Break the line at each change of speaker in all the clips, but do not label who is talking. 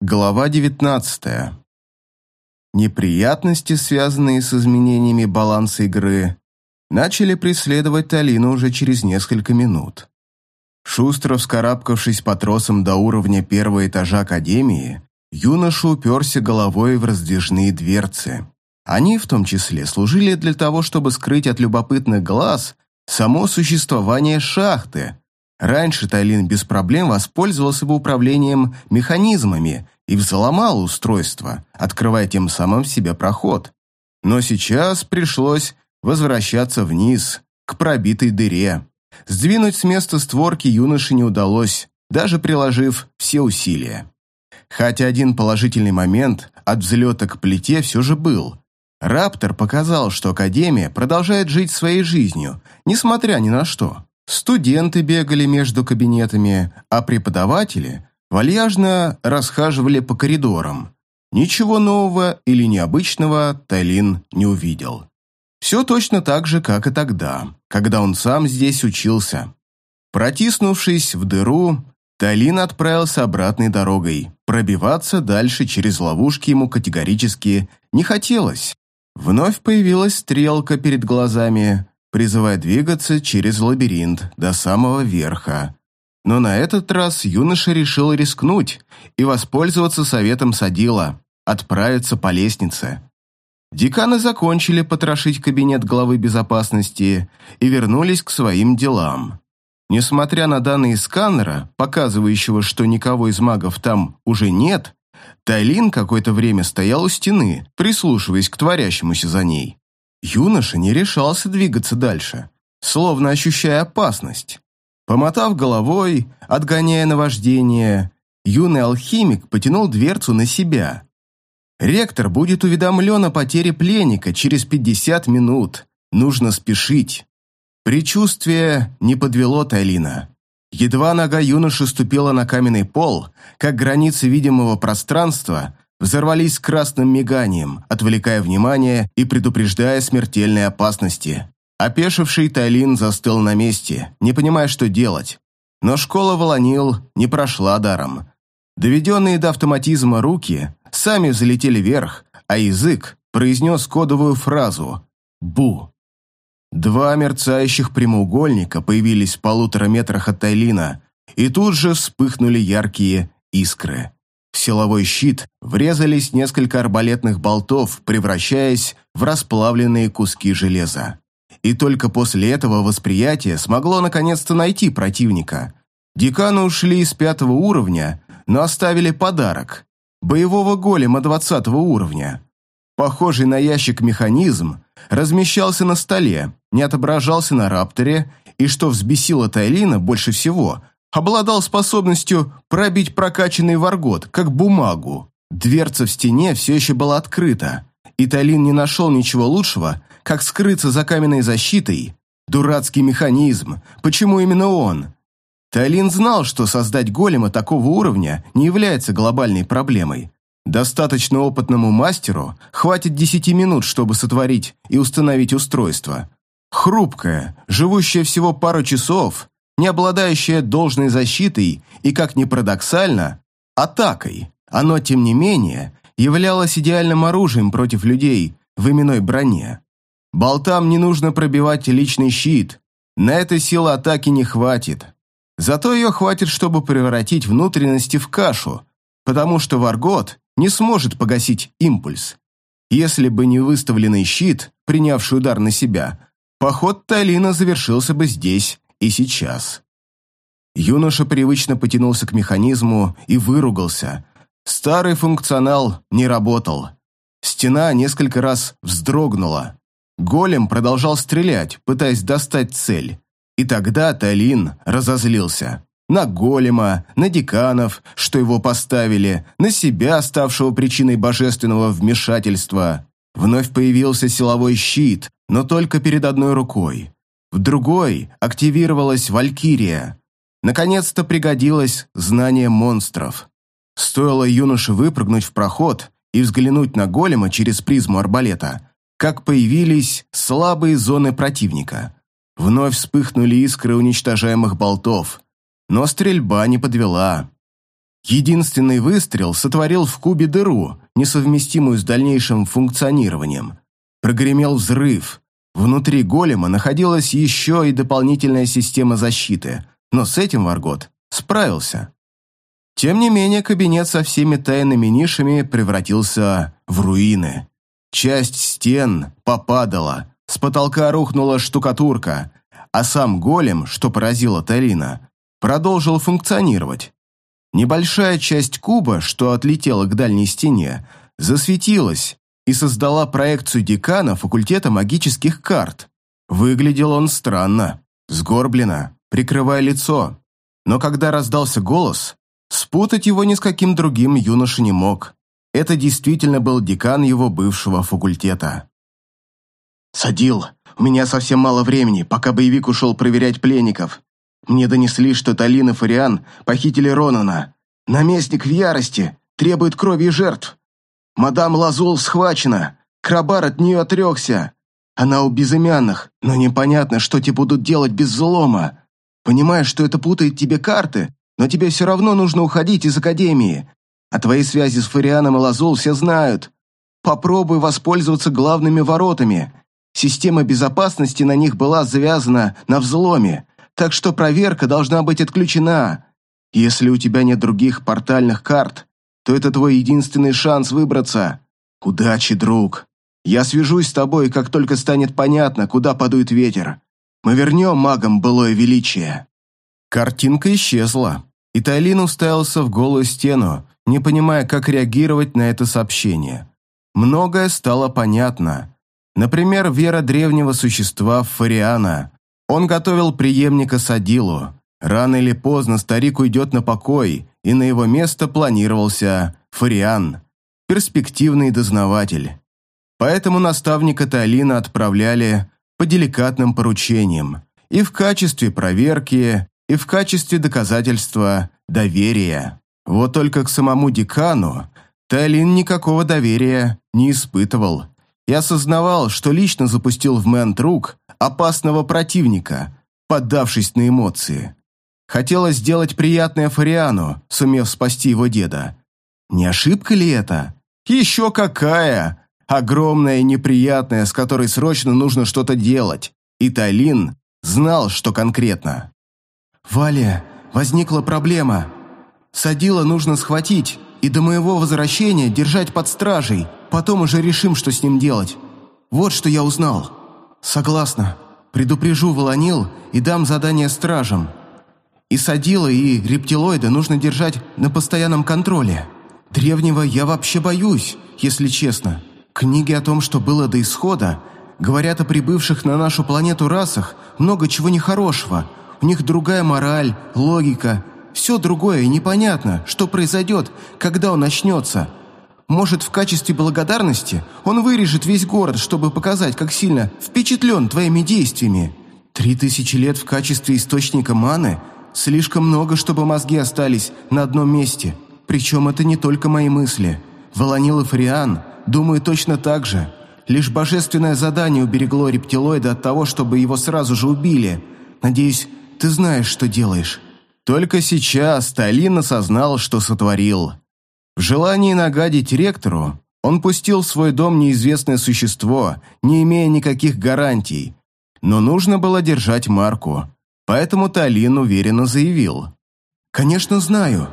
Глава 19. Неприятности, связанные с изменениями баланса игры, начали преследовать Талину уже через несколько минут. Шустро вскарабкавшись по тросам до уровня первого этажа Академии, юноша уперся головой в раздвижные дверцы. Они, в том числе, служили для того, чтобы скрыть от любопытных глаз само существование шахты, Раньше Тайлин без проблем воспользовался бы управлением механизмами и взломал устройство, открывая тем самым себе проход. Но сейчас пришлось возвращаться вниз, к пробитой дыре. Сдвинуть с места створки юноше не удалось, даже приложив все усилия. Хотя один положительный момент от взлета к плите все же был. Раптор показал, что Академия продолжает жить своей жизнью, несмотря ни на что. Студенты бегали между кабинетами, а преподаватели вальяжно расхаживали по коридорам. Ничего нового или необычного Тайлин не увидел. Все точно так же, как и тогда, когда он сам здесь учился. Протиснувшись в дыру, Тайлин отправился обратной дорогой. Пробиваться дальше через ловушки ему категорически не хотелось. Вновь появилась стрелка перед глазами, призывая двигаться через лабиринт до самого верха. Но на этот раз юноша решил рискнуть и воспользоваться советом Садила, отправиться по лестнице. Деканы закончили потрошить кабинет главы безопасности и вернулись к своим делам. Несмотря на данные сканера, показывающего, что никого из магов там уже нет, Тайлин какое-то время стоял у стены, прислушиваясь к творящемуся за ней. Юноша не решался двигаться дальше, словно ощущая опасность. Помотав головой, отгоняя наваждение, юный алхимик потянул дверцу на себя. Ректор будет уведомлен о потере пленника через 50 минут. Нужно спешить. Причувствие не подвело Тайлина. Едва нога юноши ступила на каменный пол, как границы видимого пространства взорвались красным миганием, отвлекая внимание и предупреждая смертельной опасности. Опешивший Тайлин застыл на месте, не понимая, что делать. Но школа Волонил не прошла даром. Доведенные до автоматизма руки сами взлетели вверх, а язык произнес кодовую фразу «Бу». Два мерцающих прямоугольника появились в полутора метрах от Тайлина, и тут же вспыхнули яркие искры. Силовой щит врезались несколько арбалетных болтов, превращаясь в расплавленные куски железа. И только после этого восприятие смогло наконец-то найти противника. Деканы ушли с пятого уровня, но оставили подарок – боевого голема двадцатого уровня. Похожий на ящик механизм размещался на столе, не отображался на рапторе, и что взбесило Тайлина больше всего – обладал способностью пробить прокачанный варгот, как бумагу. Дверца в стене все еще была открыта, и Талин не нашел ничего лучшего, как скрыться за каменной защитой. Дурацкий механизм. Почему именно он? Талин знал, что создать голема такого уровня не является глобальной проблемой. Достаточно опытному мастеру хватит десяти минут, чтобы сотворить и установить устройство. Хрупкое, живущее всего пару часов, не обладающее должной защитой и, как ни парадоксально, атакой. Оно, тем не менее, являлось идеальным оружием против людей в именной броне. Болтам не нужно пробивать личный щит, на это силы атаки не хватит. Зато ее хватит, чтобы превратить внутренности в кашу, потому что Варгот не сможет погасить импульс. Если бы не выставленный щит, принявший удар на себя, поход Талина завершился бы здесь и сейчас. Юноша привычно потянулся к механизму и выругался. Старый функционал не работал. Стена несколько раз вздрогнула. Голем продолжал стрелять, пытаясь достать цель. И тогда Талин разозлился. На голема, на деканов, что его поставили, на себя, ставшего причиной божественного вмешательства. Вновь появился силовой щит, но только перед одной рукой. В другой активировалась Валькирия. Наконец-то пригодилось знание монстров. Стоило юноше выпрыгнуть в проход и взглянуть на голема через призму арбалета, как появились слабые зоны противника. Вновь вспыхнули искры уничтожаемых болтов, но стрельба не подвела. Единственный выстрел сотворил в кубе дыру, несовместимую с дальнейшим функционированием. Прогремел взрыв. Внутри голема находилась еще и дополнительная система защиты, но с этим Варгот справился. Тем не менее, кабинет со всеми тайными нишами превратился в руины. Часть стен попадала, с потолка рухнула штукатурка, а сам голем, что поразило Талина, продолжил функционировать. Небольшая часть куба, что отлетела к дальней стене, засветилась и создала проекцию декана факультета магических карт. Выглядел он странно, сгорбленно, прикрывая лицо. Но когда раздался голос, спутать его ни с каким другим юноша не мог. Это действительно был декан его бывшего факультета.
«Садил, у меня совсем мало времени, пока боевик ушел проверять пленников. Мне донесли, что Талин и Фариан похитили Ронана. Наместник в ярости, требует крови и жертв. Мадам Лазул схвачена, Крабар от нее отрекся. Она у безымянных, но непонятно, что те будут делать без взлома. Понимаешь, что это путает тебе карты, но тебе все равно нужно уходить из Академии. О твоей связи с Фарианом и Лазул все знают. Попробуй воспользоваться главными воротами. Система безопасности на них была завязана на взломе, так что проверка должна быть отключена. Если у тебя нет других портальных карт, то это твой единственный шанс выбраться. Удачи, друг. Я свяжусь с тобой, как только станет понятно, куда подует ветер. Мы вернем магам былое величие».
Картинка исчезла, и Тайлин уставился в голую стену, не понимая, как реагировать на это сообщение. Многое стало понятно. Например, вера древнего существа Фариана. Он готовил преемника Садилу. Рано или поздно старик уйдет на покой, и на его место планировался Фариан, перспективный дознаватель. Поэтому наставника Талина отправляли по деликатным поручениям и в качестве проверки, и в качестве доказательства доверия. Вот только к самому декану Тайлин никакого доверия не испытывал и осознавал, что лично запустил в Мэнт рук опасного противника, поддавшись на эмоции. Хотелось сделать приятное Фариану, сумев спасти его деда. Не ошибка ли это? Еще какая! Огромная и неприятная, с которой срочно нужно что-то делать. И Тайлин знал, что конкретно.
«Валя, возникла проблема. Садила нужно схватить и до моего возвращения держать под стражей. Потом уже решим, что с ним делать. Вот что я узнал. Согласна. Предупрежу Волонил и дам задание стражам. И Садила, и рептилоида нужно держать на постоянном контроле. Древнего я вообще боюсь, если честно. Книги о том, что было до исхода, говорят о прибывших на нашу планету расах много чего нехорошего. У них другая мораль, логика, все другое и непонятно, что произойдет, когда он начнется. Может, в качестве благодарности он вырежет весь город, чтобы показать, как сильно впечатлен твоими действиями. Три тысячи лет в качестве источника маны – Слишком много, чтобы мозги остались на одном месте. Причем это не только мои мысли. Волонил и Фариан думают точно так же. Лишь божественное задание уберегло рептилоида от того, чтобы его сразу же убили. Надеюсь, ты знаешь, что делаешь».
Только сейчас Талин осознал, что сотворил. В желании нагадить ректору, он пустил в свой дом неизвестное существо, не имея никаких гарантий. Но нужно было держать марку. Поэтому Талин уверенно заявил.
«Конечно знаю.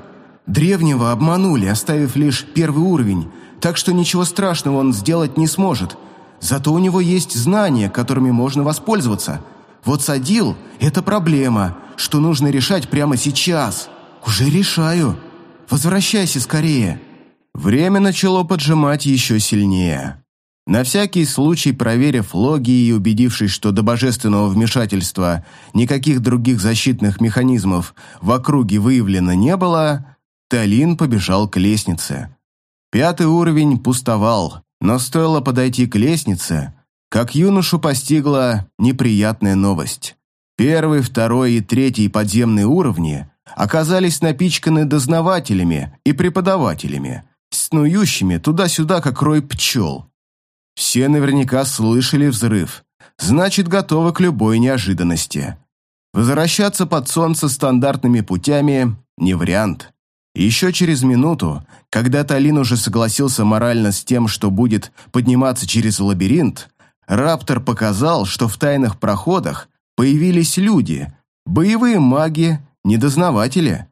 Древнего обманули, оставив лишь первый уровень, так что ничего страшного он сделать не сможет. Зато у него есть знания, которыми можно воспользоваться. Вот садил – это проблема, что нужно решать прямо сейчас. Уже решаю. Возвращайся скорее».
Время начало поджимать еще сильнее. На всякий случай, проверив логи и убедившись, что до божественного вмешательства никаких других защитных механизмов в округе выявлено не было, Талин побежал к лестнице. Пятый уровень пустовал, но стоило подойти к лестнице, как юношу постигла неприятная новость. Первый, второй и третий подземные уровни оказались напичканы дознавателями и преподавателями, снующими туда-сюда, как рой пчел. Все наверняка слышали взрыв, значит, готовы к любой неожиданности. Возвращаться под солнце стандартными путями – не вариант. Еще через минуту, когда Талин уже согласился морально с тем, что будет подниматься через лабиринт, Раптор показал, что в тайных проходах появились люди, боевые маги, недознаватели.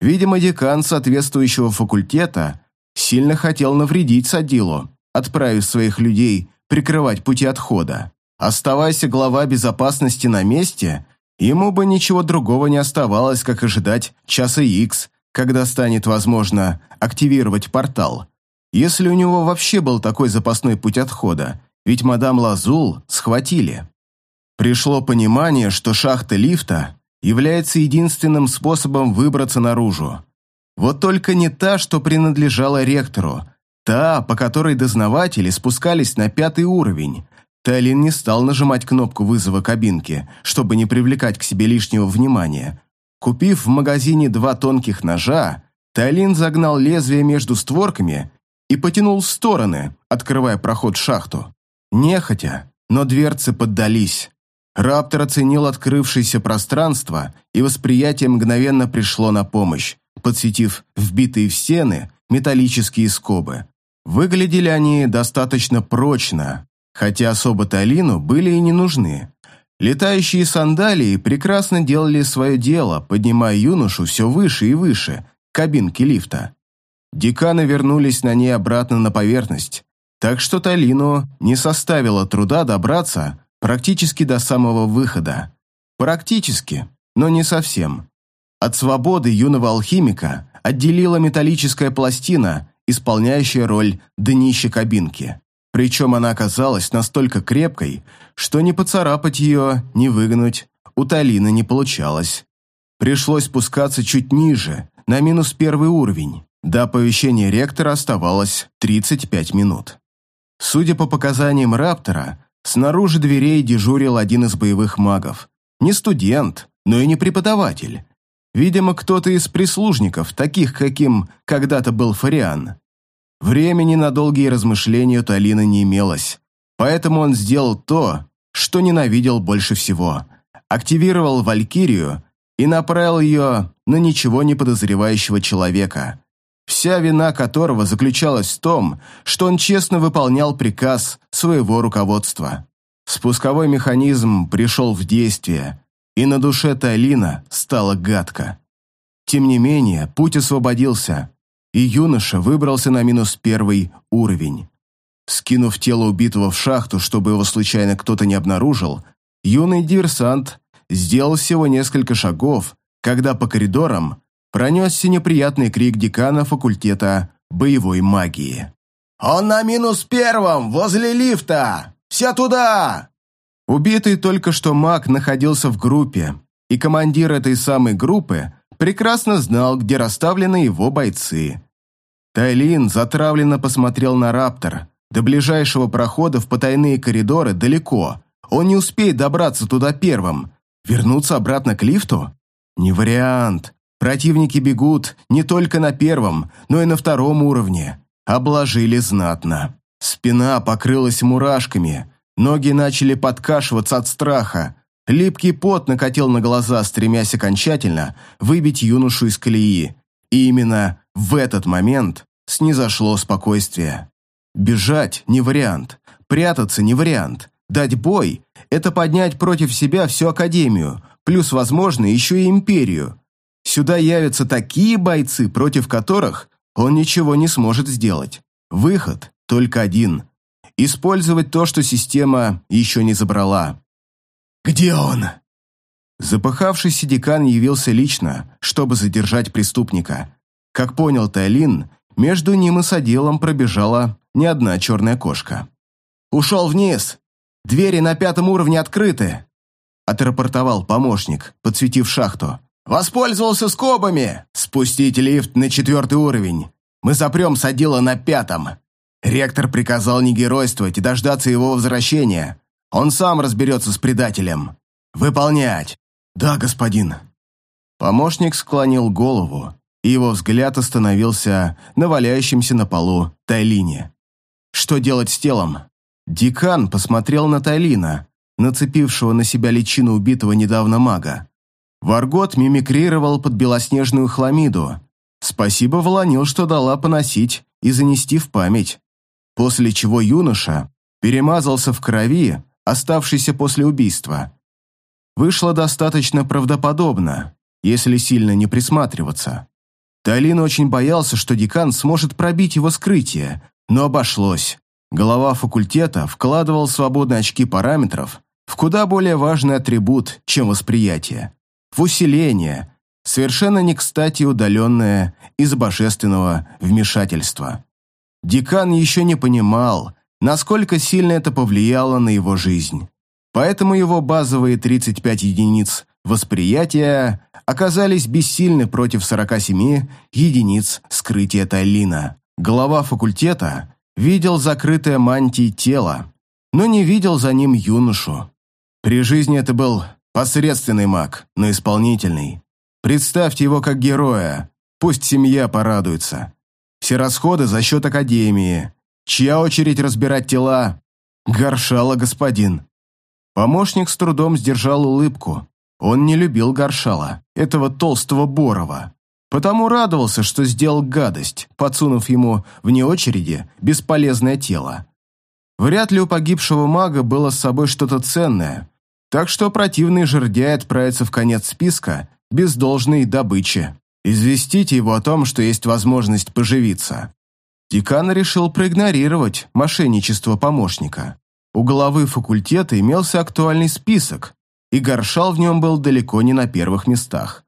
Видимо, декан соответствующего факультета сильно хотел навредить Садилу, отправив своих людей прикрывать пути отхода. Оставайся глава безопасности на месте, ему бы ничего другого не оставалось, как ожидать часа Икс, когда станет возможно активировать портал. Если у него вообще был такой запасной путь отхода, ведь мадам Лазул схватили. Пришло понимание, что шахта лифта является единственным способом выбраться наружу. Вот только не та, что принадлежала ректору, та, по которой дознаватели спускались на пятый уровень. Тайлин не стал нажимать кнопку вызова кабинки, чтобы не привлекать к себе лишнего внимания. Купив в магазине два тонких ножа, Тайлин загнал лезвие между створками и потянул в стороны, открывая проход в шахту. Нехотя, но дверцы поддались. Раптор оценил открывшееся пространство, и восприятие мгновенно пришло на помощь, подсветив вбитые в стены металлические скобы. Выглядели они достаточно прочно, хотя особо Талину были и не нужны. Летающие сандалии прекрасно делали свое дело, поднимая юношу все выше и выше, кабинки лифта. Деканы вернулись на ней обратно на поверхность, так что Талину не составило труда добраться практически до самого выхода. Практически, но не совсем. От свободы юного алхимика отделила металлическая пластина, исполняющая роль днища кабинки. Причем она оказалась настолько крепкой, что не поцарапать ее, не выгнуть у Талины не получалось. Пришлось спускаться чуть ниже, на минус первый уровень. До оповещения ректора оставалось 35 минут. Судя по показаниям Раптора, снаружи дверей дежурил один из боевых магов. Не студент, но и не преподаватель. Видимо, кто-то из прислужников, таких, каким когда-то был Фариан. Времени на долгие размышления Талина не имелось, поэтому он сделал то, что ненавидел больше всего. Активировал Валькирию и направил ее на ничего не подозревающего человека вся вина которого заключалась в том, что он честно выполнял приказ своего руководства. Спусковой механизм пришел в действие, и на душе Тайлина стало гадко. Тем не менее, путь освободился, и юноша выбрался на минус первый уровень. Скинув тело убитого в шахту, чтобы его случайно кто-то не обнаружил, юный диверсант сделал всего несколько шагов, когда по коридорам пронесся неприятный крик декана факультета боевой магии.
«Он на минус первом, возле лифта! Все туда!»
Убитый только что маг находился в группе, и командир этой самой группы прекрасно знал, где расставлены его бойцы. Тайлин затравленно посмотрел на Раптор. До ближайшего прохода в потайные коридоры далеко. Он не успеет добраться туда первым. Вернуться обратно к лифту? Не вариант. Противники бегут не только на первом, но и на втором уровне. Обложили знатно. Спина покрылась мурашками, ноги начали подкашиваться от страха. Липкий пот накатил на глаза, стремясь окончательно выбить юношу из колеи. И именно в этот момент снизошло спокойствие. Бежать не вариант, прятаться не вариант, дать бой – это поднять против себя всю Академию, плюс, возможно, еще и Империю. Сюда явятся такие бойцы, против которых он ничего не сможет сделать. Выход только один – использовать то, что система еще не забрала.
«Где он?»
Запыхавшийся декан явился лично, чтобы задержать преступника. Как понял Тайлин, между ним и с отделом пробежала не одна черная кошка.
«Ушел вниз! Двери на пятом уровне открыты!»
отрапортовал помощник, подсветив шахту.
Воспользовался скобами. Спустить лифт на четвертый уровень. Мы запрем садила на пятом. Ректор приказал не геройствовать и дождаться его возвращения. Он сам разберется с предателем. Выполнять.
Да, господин. Помощник склонил голову, и его взгляд остановился на валяющемся на полу Тайлине. Что делать с телом? Декан посмотрел на Тайлина, нацепившего на себя личину убитого недавно мага. Варгот мимикрировал под белоснежную хламиду. Спасибо Волонил, что дала поносить и занести в память. После чего юноша перемазался в крови, оставшейся после убийства. Вышло достаточно правдоподобно, если сильно не присматриваться. Талин очень боялся, что декан сможет пробить его скрытие, но обошлось. Голова факультета вкладывал свободные очки параметров в куда более важный атрибут, чем восприятие. В усиление, совершенно не кстати удаленное из божественного вмешательства. Декан еще не понимал, насколько сильно это повлияло на его жизнь. Поэтому его базовые 35 единиц восприятия оказались бессильны против 47 единиц скрытия Тайлина. Глава факультета видел закрытое мантией тело, но не видел за ним юношу. При жизни это был посредственный маг, но исполнительный. Представьте его как героя, пусть семья порадуется. Все расходы за счет Академии. Чья очередь разбирать тела? Горшала господин. Помощник с трудом сдержал улыбку. Он не любил Горшала, этого толстого Борова. Потому радовался, что сделал гадость, подсунув ему вне очереди бесполезное тело. Вряд ли у погибшего мага было с собой что-то ценное, так что противный жердяй отправится в конец списка без должной добычи. Известите его о том, что есть возможность поживиться. Декан решил проигнорировать мошенничество помощника. У главы факультета имелся актуальный список, и Горшал в нем был далеко не на первых местах.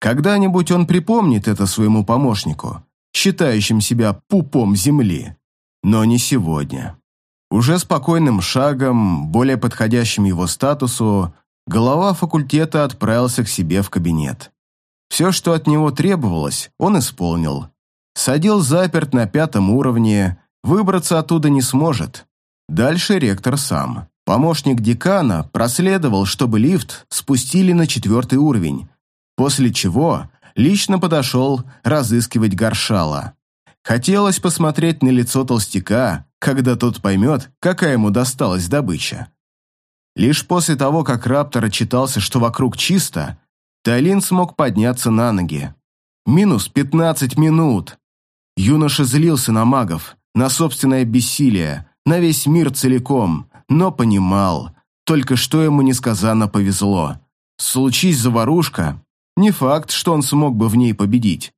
Когда-нибудь он припомнит это своему помощнику, считающим себя пупом земли, но не сегодня. Уже спокойным шагом, более подходящим его статусу, глава факультета отправился к себе в кабинет. Все, что от него требовалось, он исполнил. Садил заперт на пятом уровне, выбраться оттуда не сможет. Дальше ректор сам. Помощник декана проследовал, чтобы лифт спустили на четвертый уровень, после чего лично подошел разыскивать Горшала. Хотелось посмотреть на лицо толстяка, когда тот поймет, какая ему досталась добыча. Лишь после того, как Раптор отчитался, что вокруг чисто, Тайлин смог подняться на ноги. Минус 15 минут. Юноша злился на магов, на собственное бессилие, на весь мир целиком, но понимал, только что ему несказанно повезло. Случись заварушка, не факт, что он смог бы в ней победить.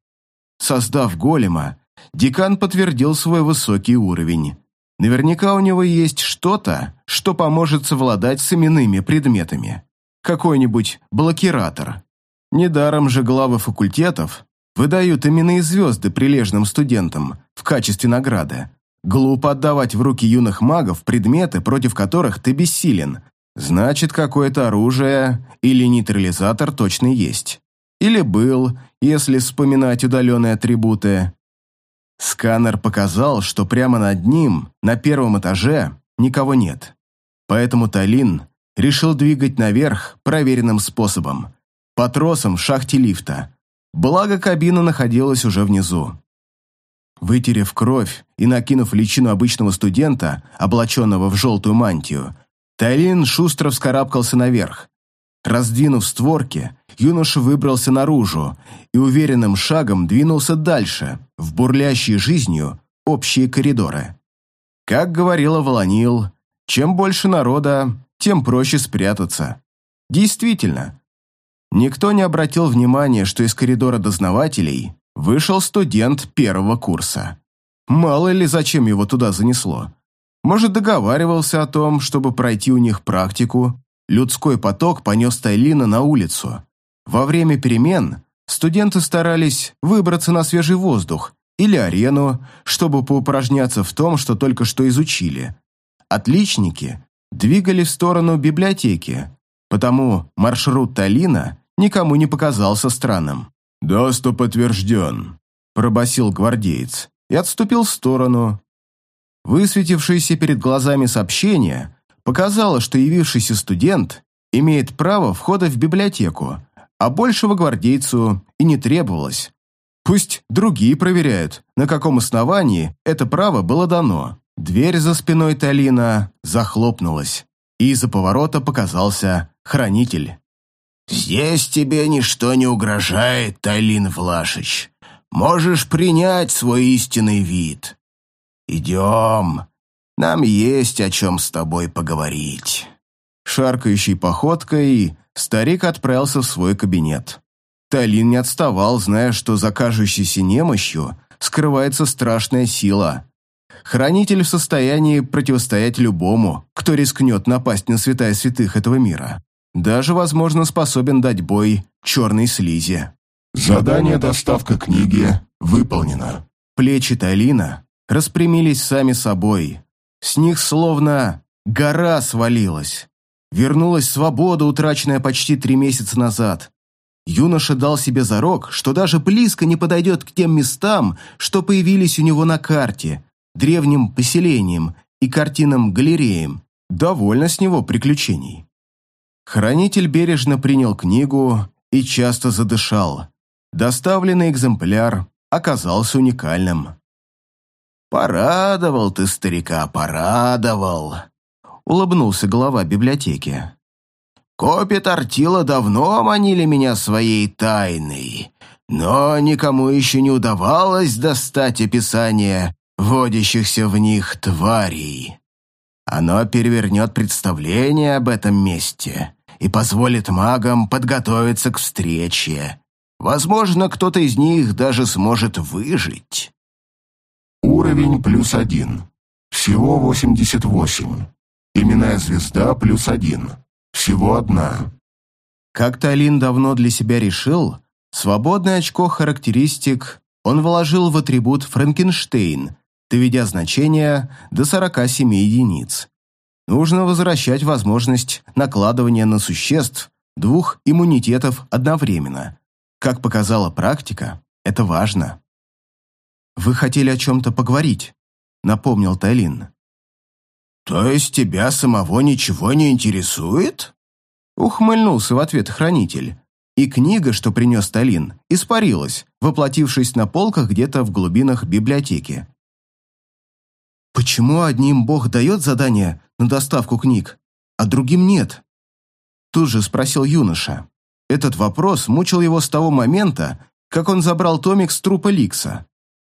Создав голема, декан подтвердил свой высокий уровень. Наверняка у него есть что-то, что поможет совладать с именными предметами. Какой-нибудь блокиратор. Недаром же главы факультетов выдают именные звезды прилежным студентам в качестве награды. Глупо отдавать в руки юных магов предметы, против которых ты бессилен. Значит, какое-то оружие или нейтрализатор точно есть. Или был, если вспоминать удаленные атрибуты. Сканер показал, что прямо над ним, на первом этаже, никого нет. Поэтому Талин решил двигать наверх проверенным способом, по тросам в шахте лифта. Благо, кабина находилась уже внизу. Вытерев кровь и накинув личину обычного студента, облаченного в желтую мантию, Тайлин шустро вскарабкался наверх. Раздвинув створки, юноша выбрался наружу и уверенным шагом двинулся дальше, в бурлящие жизнью общие коридоры. Как говорила Волонил, чем больше народа, тем проще спрятаться. Действительно, никто не обратил внимания, что из коридора дознавателей вышел студент первого курса. Мало ли, зачем его туда занесло. Может, договаривался о том, чтобы пройти у них практику. Людской поток понес Тайлина на улицу. Во время перемен студенты старались выбраться на свежий воздух или арену, чтобы поупражняться в том, что только что изучили. Отличники двигали в сторону библиотеки, потому маршрут Талина никому не показался странным. «Доступ подтвержден», – пробасил гвардеец и отступил в сторону. Высветившееся перед глазами сообщение показало, что явившийся студент имеет право входа в библиотеку, а большего гвардейцу и не требовалось. Пусть другие проверяют, на каком основании это право было дано. Дверь за спиной Талина захлопнулась, и из-за поворота показался хранитель.
«Здесь тебе ничто не угрожает, Талин Влашич.
можешь принять свой истинный вид. Идем, нам есть о чем с тобой поговорить».
Шаркающей походкой старик отправился в свой кабинет. Талин не отставал, зная, что за кажущейся немощью скрывается страшная сила. Хранитель в состоянии противостоять любому, кто рискнет напасть на святая святых этого мира. Даже, возможно, способен дать бой черной слизи.
Задание «Доставка книги» выполнено.
Плечи Талина распрямились сами собой. С них словно гора свалилась. Вернулась свобода, утраченная почти три месяца назад. Юноша дал себе зарок, что даже близко не подойдет к тем местам, что появились у него на карте, древним поселениям и картинам-галереям. Довольно с него приключений. Хранитель бережно принял книгу и часто задышал. Доставленный экземпляр оказался уникальным.
«Порадовал ты старика, порадовал», — улыбнулся глава библиотеки. «Копи Тортила давно манили меня своей тайной, но никому еще не удавалось достать описание водящихся в них тварей. Оно перевернет представление об этом месте и позволит магам подготовиться к встрече. Возможно, кто-то из них даже сможет выжить».
Уровень плюс один. Всего 88. Именная звезда плюс один. Всего одна.
Как-то Алин давно для себя решил, свободное очко характеристик он вложил в атрибут Франкенштейн, доведя значение до 47 единиц. Нужно возвращать возможность накладывания на существ двух иммунитетов одновременно. Как показала практика, это важно. «Вы хотели о чем-то поговорить», — напомнил Тайлин.
«То есть тебя самого ничего не интересует?»
Ухмыльнулся в ответ хранитель. И книга, что принес Талин, испарилась, воплотившись на полках где-то в глубинах библиотеки. «Почему одним Бог дает задание на доставку книг, а другим нет?» Тут же спросил юноша. Этот вопрос мучил его с того момента, как он забрал томик с трупа Ликса.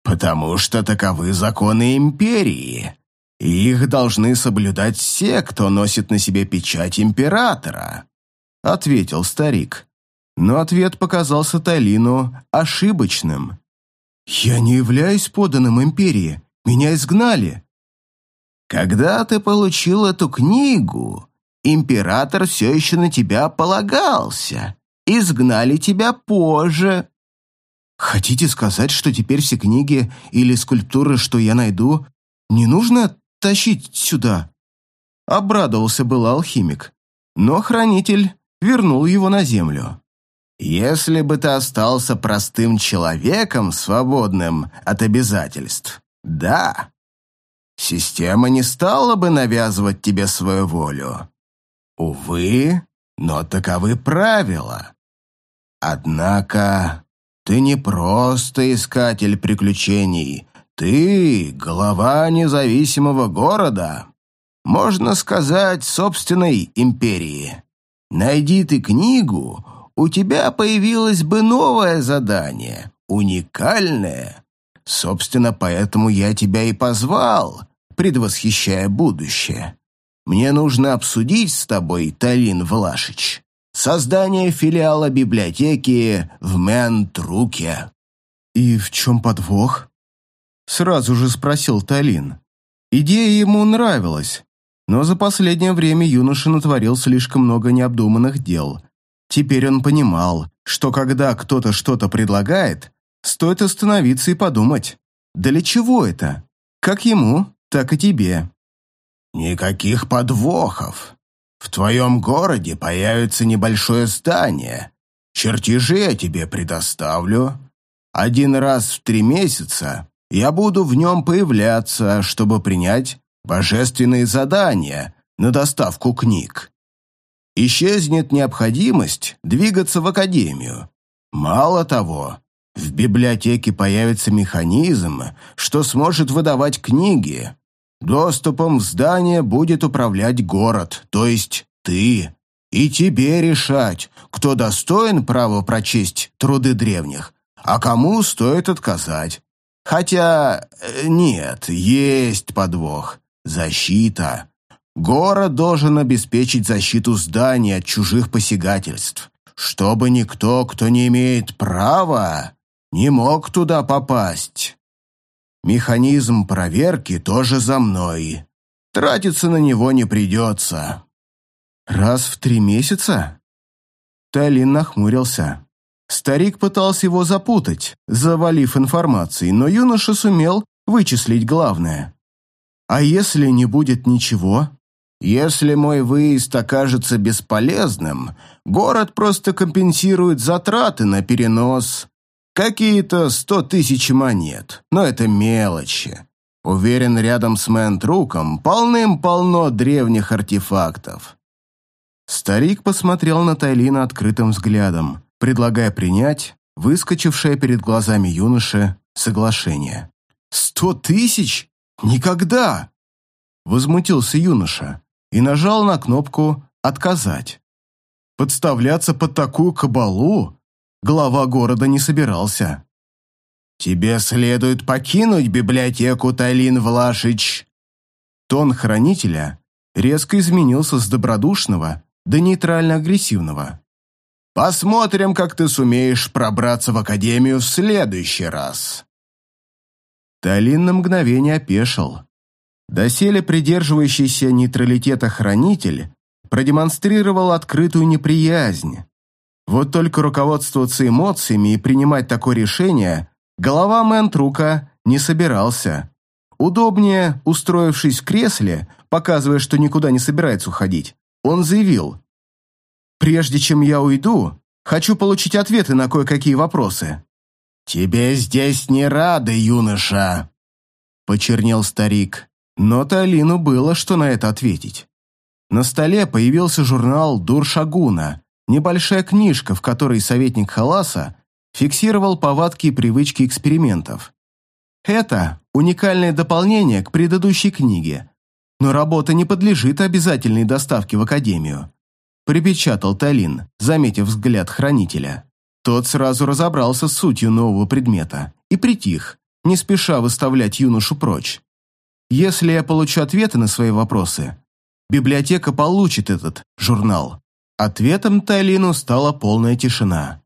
«Потому что таковы законы Империи. Их должны соблюдать все, кто носит на себе печать Императора», — ответил старик.
Но ответ показался Талину ошибочным. «Я не являюсь поданным Империи. Меня изгнали».
«Когда ты получил эту книгу, Император все еще на тебя полагался. Изгнали тебя позже».
«Хотите сказать, что теперь все книги или скульптуры, что я найду, не нужно тащить сюда?» Обрадовался был алхимик, но хранитель вернул его на землю.
«Если бы ты остался простым человеком, свободным от обязательств, да, система не стала бы навязывать тебе свою волю. Увы, но таковы правила. Однако ты не просто искатель приключений, ты глава независимого города, можно сказать, собственной империи. Найди ты книгу, у тебя появилось бы новое задание, уникальное. Собственно, поэтому я тебя и позвал, предвосхищая будущее. Мне нужно обсудить с тобой, Талин Влашич, создание филиала библиотеки в Ментруке».
«И в чем подвох?» Сразу же спросил Талин. Идея ему нравилась, но за последнее время юноша натворил слишком много необдуманных дел. Теперь он понимал, что когда кто-то что-то предлагает, стоит остановиться и подумать, для чего это? Как ему, так и тебе.
«Никаких подвохов. В твоем городе появится небольшое здание. Чертежи я тебе предоставлю. Один раз в три месяца я буду в нем появляться, чтобы принять божественные задания на доставку книг. Исчезнет необходимость двигаться в академию. Мало того, в библиотеке появится механизм, что сможет выдавать книги, Доступом в здание будет управлять город, то есть ты. И тебе решать, кто достоин права прочесть труды древних,
а кому стоит отказать. Хотя, э, нет, есть подвох. Защита. Город должен обеспечить защиту зданий от чужих посягательств, чтобы никто, кто не имеет права, не мог туда попасть. Механизм проверки тоже за мной. Тратиться на него не придется.
Раз в три месяца? Талин нахмурился. Старик пытался его запутать, завалив информацией, но юноша сумел вычислить главное. А если не будет ничего?
Если мой выезд окажется бесполезным, город просто компенсирует затраты на перенос. Какие-то сто тысяч монет, но это мелочи. Уверен, рядом с Мэнтруком полным-полно древних артефактов.
Старик посмотрел на Тайлина открытым взглядом предлагая принять выскочившее перед глазами юноши соглашение. «Сто тысяч? Никогда!» Возмутился юноша и нажал на кнопку «Отказать». Подставляться под такую кабалу глава города не собирался.
«Тебе следует покинуть библиотеку, Тайлин Влашич!»
Тон хранителя резко изменился с добродушного до нейтрально-агрессивного.
Посмотрим, как ты сумеешь пробраться в Академию в следующий раз».
Талин на мгновение опешил. Доселе придерживающийся нейтралитета хранитель продемонстрировал открытую неприязнь. Вот только руководствоваться эмоциями и принимать такое решение голова Мэнтрука не собирался. Удобнее, устроившись в кресле, показывая, что никуда не собирается уходить, он заявил Прежде чем я уйду, хочу получить ответы на кое-какие вопросы».
«Тебе здесь не рады, юноша», — почернел старик.
Но Талину было что на это ответить. На столе появился журнал Дуршагуна, небольшая книжка, в которой советник Халаса фиксировал повадки и привычки экспериментов. Это уникальное дополнение к предыдущей книге, но работа не подлежит обязательной доставке в Академию припечатал Талин, заметив взгляд хранителя. Тот сразу разобрался с сутью нового предмета и притих, не спеша выставлять юношу прочь. Если я получу ответы на свои вопросы, библиотека получит этот журнал. Ответом Талину стала полная тишина.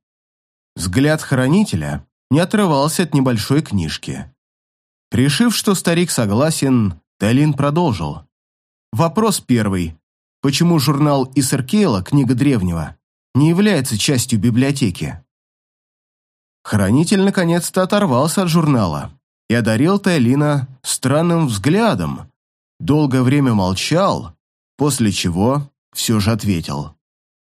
Взгляд хранителя не отрывался от небольшой книжки. Решив, что старик согласен, Талин продолжил. Вопрос первый почему журнал Исеркейла «Книга древнего» не является частью библиотеки. Хранитель наконец-то оторвался от журнала и одарил Тайлина странным взглядом. Долгое время молчал, после чего все же ответил.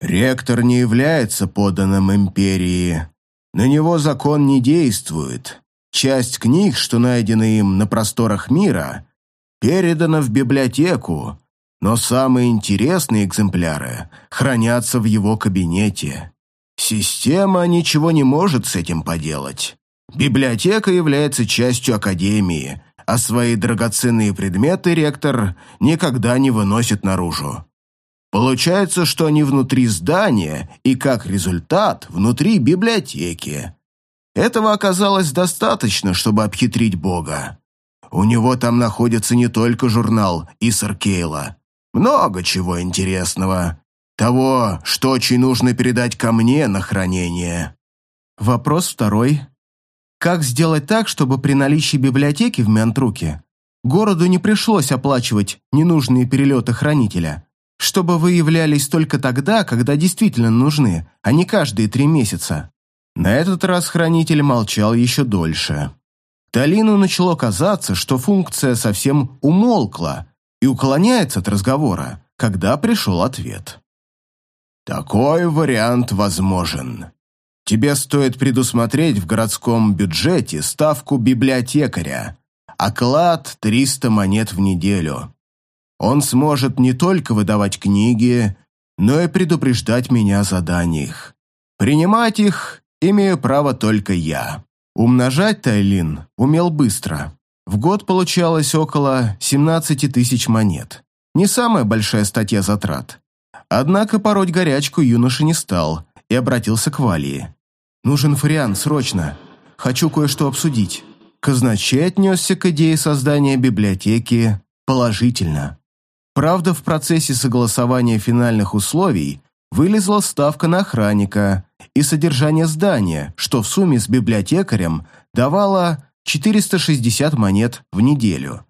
«Ректор не является подданным империи. На него закон не действует. Часть книг, что найдены им на просторах мира, передана в библиотеку, но самые интересные экземпляры хранятся в его кабинете. Система ничего не может с этим поделать. Библиотека является частью Академии, а свои драгоценные предметы ректор никогда не выносит наружу. Получается, что они внутри здания и, как результат, внутри библиотеки. Этого оказалось достаточно, чтобы обхитрить Бога. У него там находится не только журнал Исар Кейла, много чего интересного. Того, что очень нужно передать ко мне на хранение. Вопрос второй. Как сделать так, чтобы при наличии библиотеки в Мянтруке городу не пришлось оплачивать ненужные перелеты хранителя, чтобы вы являлись только тогда, когда действительно нужны, а не каждые три месяца? На этот раз хранитель молчал еще дольше. Талину начало казаться, что функция совсем умолкла, и уклоняется от разговора, когда пришел ответ. «Такой вариант возможен. Тебе стоит предусмотреть в городском бюджете ставку библиотекаря, оклад 300 монет в неделю. Он сможет не только выдавать книги, но и предупреждать меня о заданиях. Принимать их имею право только я». Умножать Тайлин умел быстро. В год получалось около 17 тысяч монет. Не самая большая статья затрат. Однако пороть горячку юноша не стал и обратился к Валии. «Нужен фариан, срочно. хочу кое-что обсудить». Казначей отнесся к идее создания библиотеки положительно. Правда, в процессе согласования финальных условий вылезла ставка на охранника и содержание здания, что в сумме с библиотекарем давало 460 монет в неделю.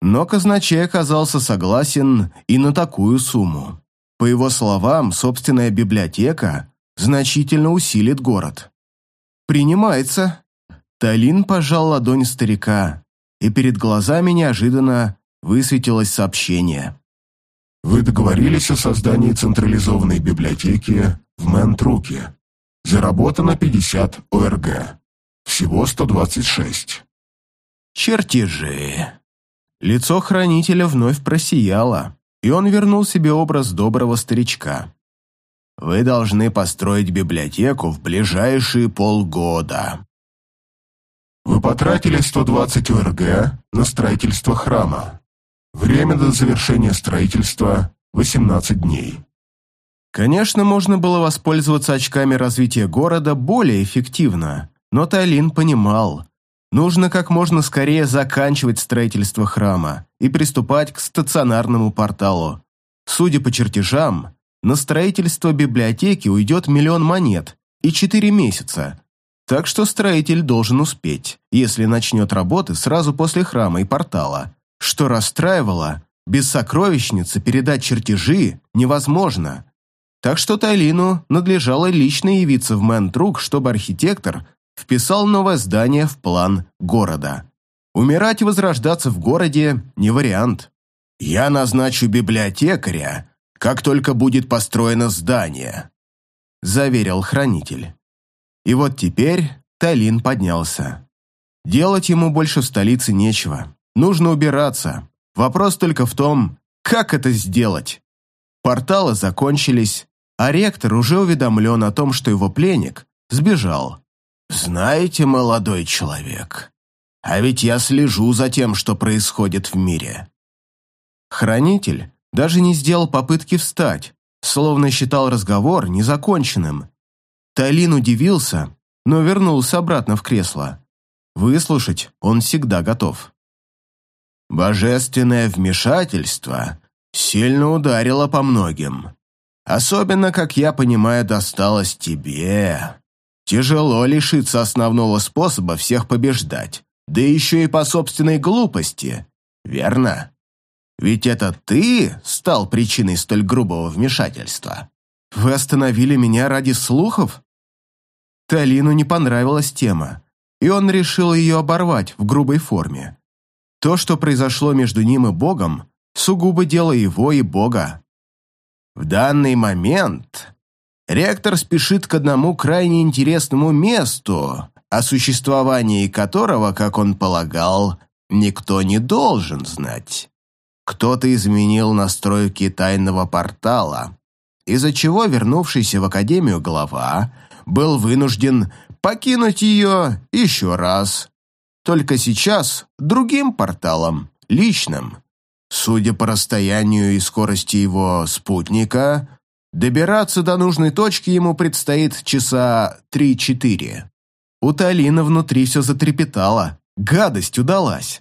Но казначей оказался согласен и на такую сумму. По его словам, собственная библиотека значительно усилит город. «Принимается», Талин пожал ладонь старика, и перед глазами неожиданно высветилось сообщение.
Вы договорились о создании централизованной библиотеки в Мэнтруке. Заработано 50 ОРГ. Всего 126.
Чертежи. Лицо хранителя вновь просияло, и он вернул себе образ доброго старичка. Вы должны построить библиотеку в ближайшие полгода.
Вы потратили 120 ОРГ на строительство храма. Время до завершения строительства – 18 дней.
Конечно, можно было воспользоваться очками развития города более эффективно, но Тайлин понимал, нужно как можно скорее заканчивать строительство храма и приступать к стационарному порталу. Судя по чертежам, на строительство библиотеки уйдет миллион монет и четыре месяца, так что строитель должен успеть, если начнет работы сразу после храма и портала. Что расстраивало, без сокровищницы передать чертежи невозможно. Так что Тайлину надлежало лично явиться в Мэнтрук, чтобы архитектор вписал новое здание в план города. Умирать и возрождаться в городе не вариант. «Я назначу библиотекаря, как только будет построено здание», заверил хранитель. И вот теперь Талин поднялся. Делать ему больше в столице нечего. Нужно убираться. Вопрос только в том, как это сделать. Порталы закончились, а ректор уже уведомлен о том, что его пленник сбежал. «Знаете, молодой человек, а ведь я слежу за тем, что происходит в мире». Хранитель даже не сделал попытки встать, словно считал разговор незаконченным. Тайлин удивился, но вернулся обратно в кресло. Выслушать он всегда готов. Божественное вмешательство сильно ударило по многим. Особенно, как я понимаю, досталось тебе. Тяжело лишиться основного способа всех побеждать, да еще и по собственной глупости, верно? Ведь это ты стал причиной столь грубого вмешательства. Вы остановили меня ради слухов? Талину не понравилась тема, и он решил ее оборвать в грубой форме. То, что произошло между ним и Богом, сугубо дело его и Бога. В данный момент ректор спешит к одному крайне интересному месту, о существовании которого, как он полагал, никто не должен знать. Кто-то изменил настройки тайного портала, из-за чего вернувшийся в Академию глава был вынужден покинуть ее еще раз. Только сейчас другим порталом, личным. Судя по расстоянию и скорости его спутника, добираться до нужной точки ему предстоит часа три-четыре. У Талина внутри все затрепетало. Гадость удалась.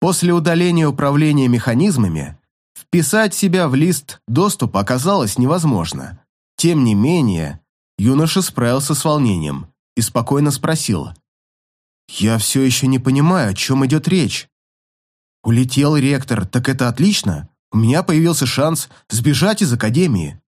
После удаления управления механизмами вписать себя в лист доступа оказалось невозможно. Тем не менее, юноша справился с волнением и спокойно спросил. «Я все еще не понимаю, о чем идет речь. Улетел ректор, так это отлично. У меня появился шанс сбежать из академии».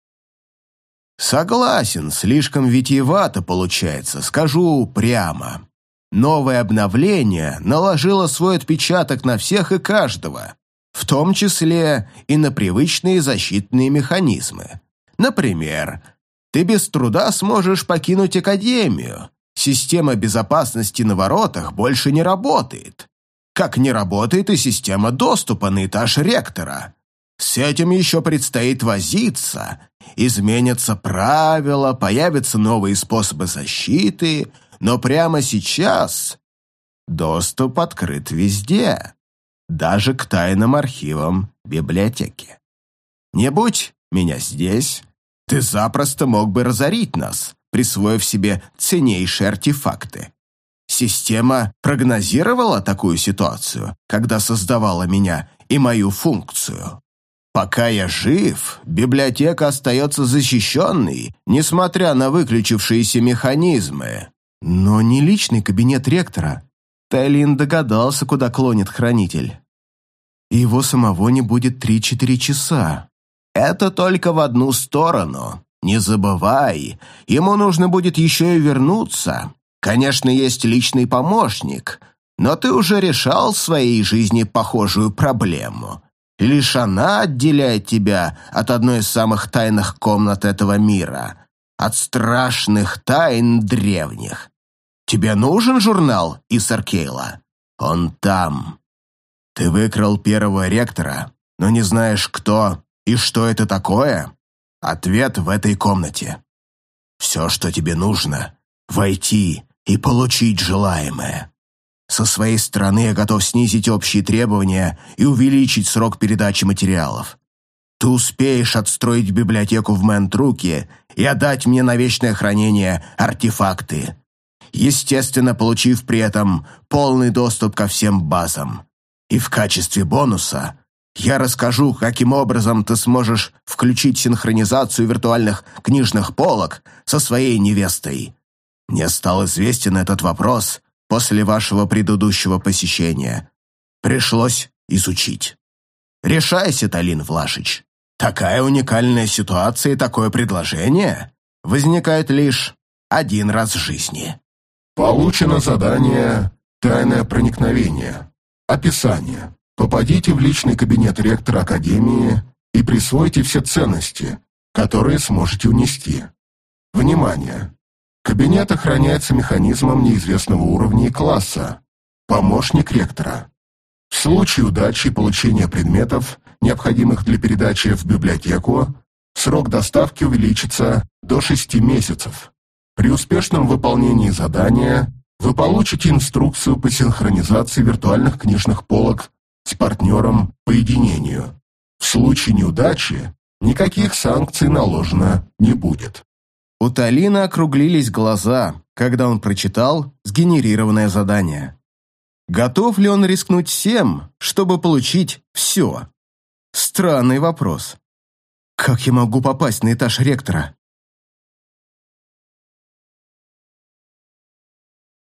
«Согласен, слишком витиевато получается, скажу прямо. Новое обновление наложило свой отпечаток на всех и каждого, в том числе и на привычные защитные механизмы. Например, ты без труда сможешь покинуть Академию. Система безопасности на воротах больше не работает. Как не работает и система доступа на этаж ректора. С этим еще предстоит возиться. Изменятся правила, появятся новые способы защиты, но прямо сейчас доступ открыт везде, даже к тайным архивам библиотеки. Не будь меня здесь, ты запросто мог бы разорить нас, присвоив себе ценнейшие артефакты. Система прогнозировала такую ситуацию, когда создавала меня и мою функцию. Пока я жив, библиотека остается защищенной, несмотря на выключившиеся механизмы.
Но не личный кабинет ректора. Тайлин догадался, куда клонит хранитель. его самого не будет 3-4 часа.
Это только в одну сторону. Не забывай, ему нужно будет еще и вернуться. Конечно, есть личный помощник, но ты уже решал в своей жизни похожую проблему. Лишь она отделяет тебя от одной из самых тайных комнат этого мира, от страшных тайн древних. Тебе нужен журнал Исаркейла? Он там. Ты выкрал первого ректора, но не знаешь, кто и что это такое? Ответ в этой комнате. Все, что тебе нужно — войти и получить желаемое. Со своей стороны я готов снизить общие требования и увеличить срок передачи материалов. Ты успеешь отстроить библиотеку в Мэнтруке и отдать мне на вечное хранение артефакты, естественно, получив при этом полный доступ ко всем базам. И в качестве бонуса я расскажу, каким образом ты сможешь включить синхронизацию виртуальных книжных полок со своей невестой. Мне стал известен этот вопрос после вашего предыдущего посещения. Пришлось изучить. Решайся, Талин Влашич. Такая уникальная ситуация и такое предложение возникает лишь один раз в жизни.
Получено задание «Тайное проникновение». Описание. Попадите в личный кабинет ректора Академии и присвойте все ценности, которые сможете унести. Внимание! Кабинет охраняется механизмом неизвестного уровня и класса. Помощник ректора. В случае удачи получения предметов, необходимых для передачи в библиотеку, срок доставки увеличится до 6 месяцев. При успешном выполнении задания вы получите инструкцию по синхронизации виртуальных книжных полок с партнером по единению. В случае неудачи никаких санкций наложено не будет.
У Талина округлились глаза, когда он прочитал сгенерированное задание. Готов ли он рискнуть всем, чтобы получить все? Странный вопрос. Как я могу попасть на этаж ректора?